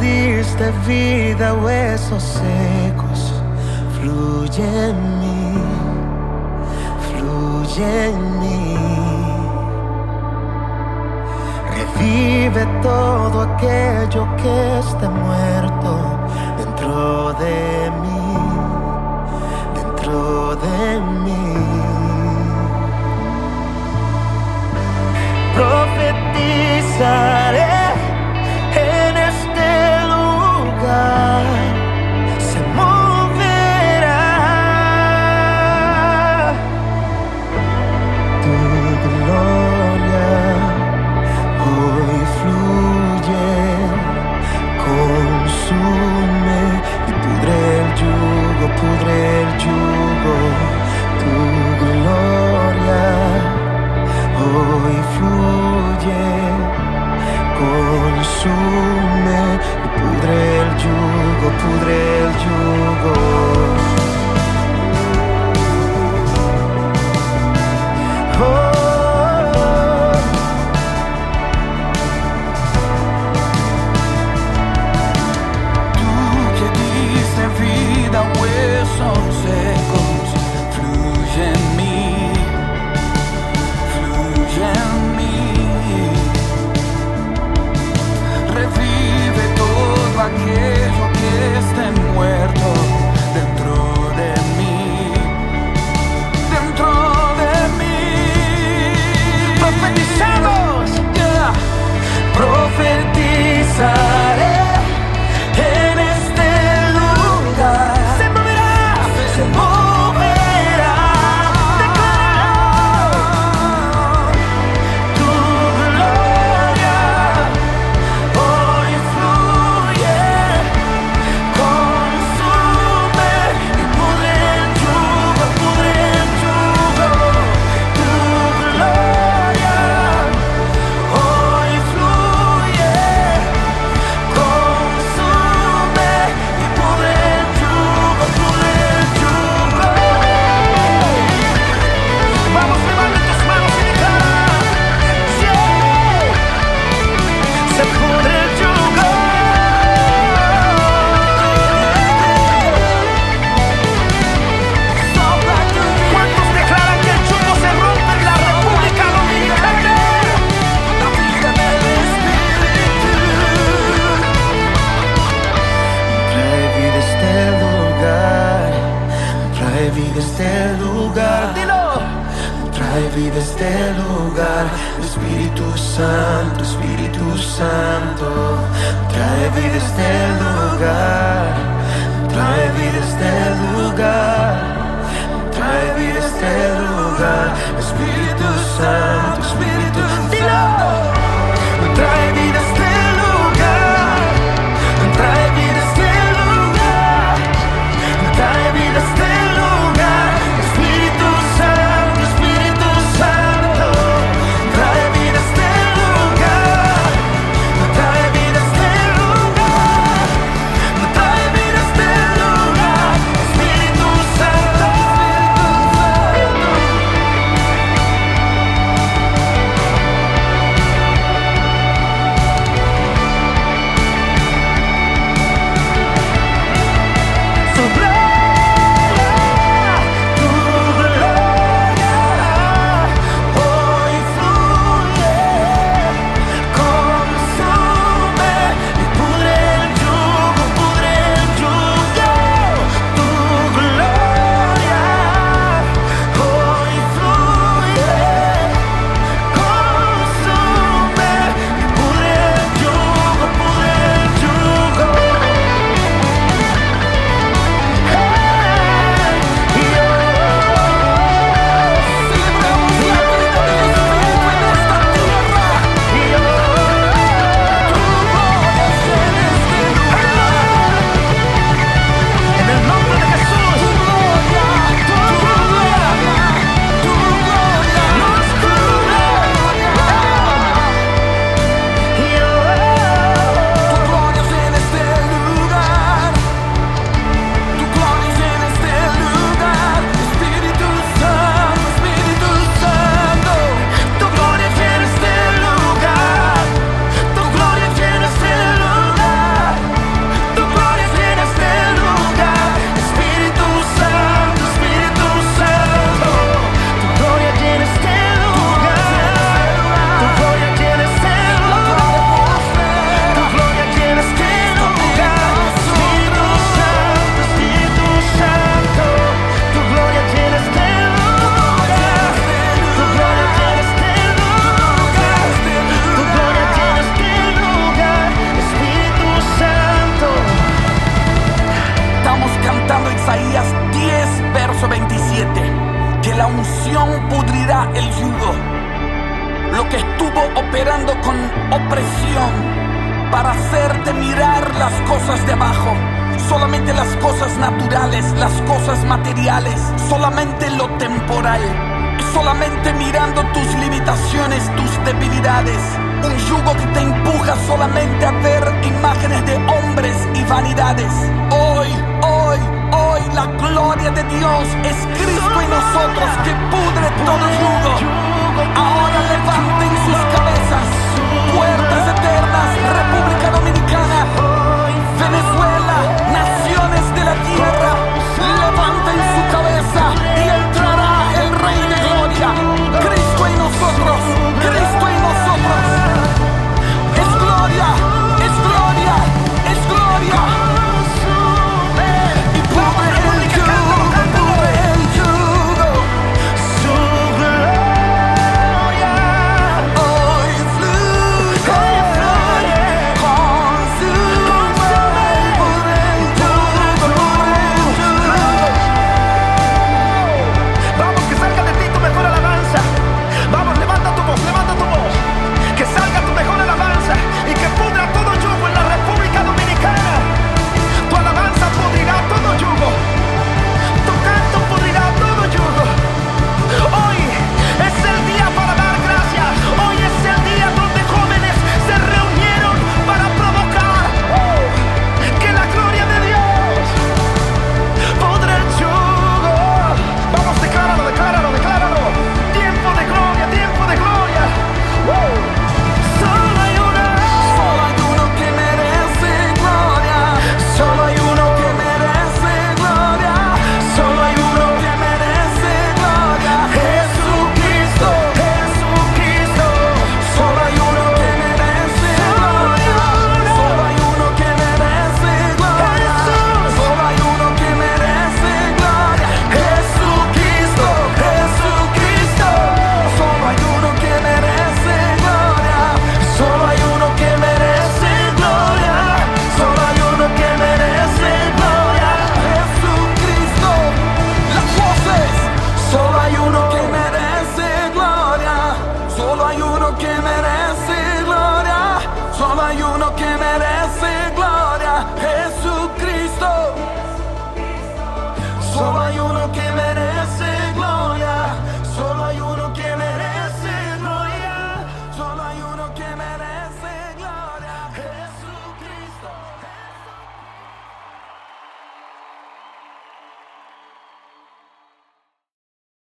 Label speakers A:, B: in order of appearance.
A: diste vida, huesos secos, fluye en mí, fluye en mí. Revive todo aquello que está muerto dentro de mí, dentro de mí. Profetiza. pudre el yo. este lugar.
B: Espíritu
A: Santo, Espíritu Santo, trae vida este lugar. Trae operando con opresión para hacerte mirar las cosas de abajo. Solamente las cosas naturales, las cosas materiales, solamente lo temporal. Solamente mirando tus limitaciones, tus debilidades. Un yugo que te empuja solamente a ver imágenes de hombres y vanidades. Hoy, hoy, hoy la gloria de Dios es Cristo en nosotros que pudre todo yugo. Ahora levanten sus cabezas. República.